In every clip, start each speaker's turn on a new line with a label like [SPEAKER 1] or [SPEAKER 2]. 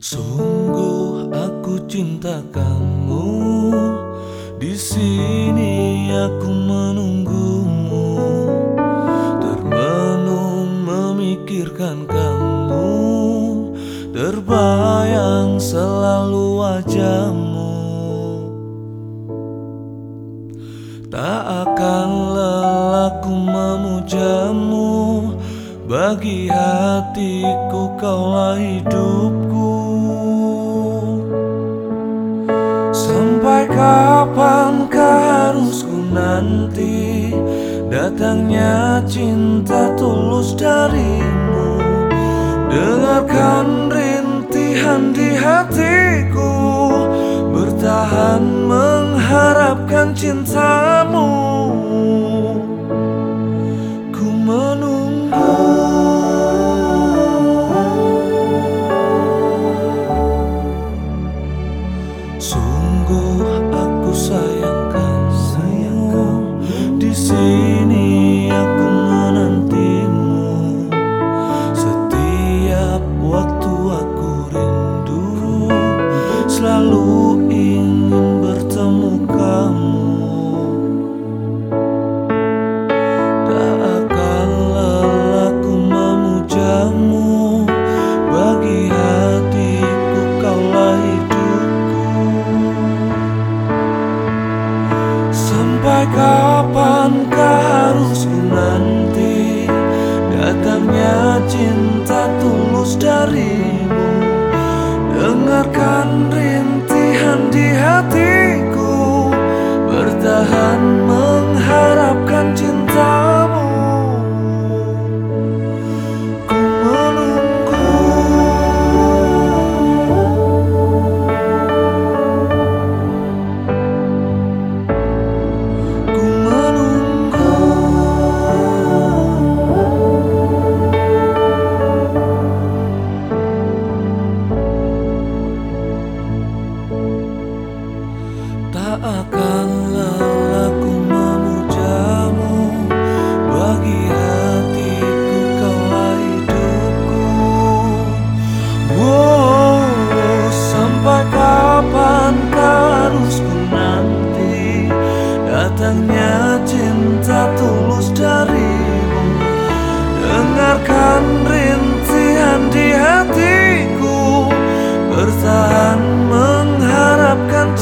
[SPEAKER 1] Sungguh aku cinta kamu. Di sini aku menunggumu. Termenung memikirkan kamu. Terbayang selalu wajahmu. Tak akan lelaku memujamu. Bagi hatiku kaulah hidupku Sampai kapankah harus ku nanti? Datangnya cinta tulus darimu. Dengarkan rintihan di hatiku. Bertahan mengharapkan cintamu Sampai kapankah harus nanti Datangnya cinta tulus darimu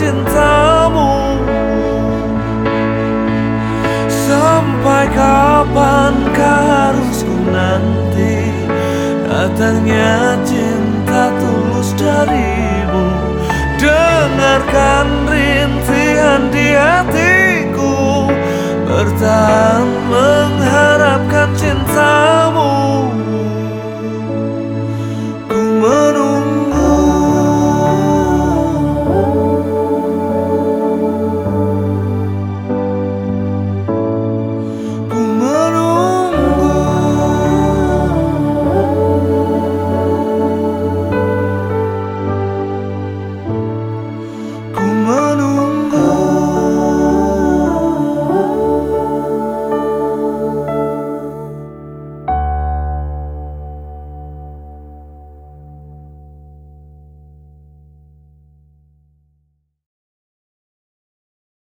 [SPEAKER 1] cintamu. Sampai kapankah harus ku nanti? Datangnya cinta tulus darimu. Dengarkan rintihan di hatiku. Bertahan mengharap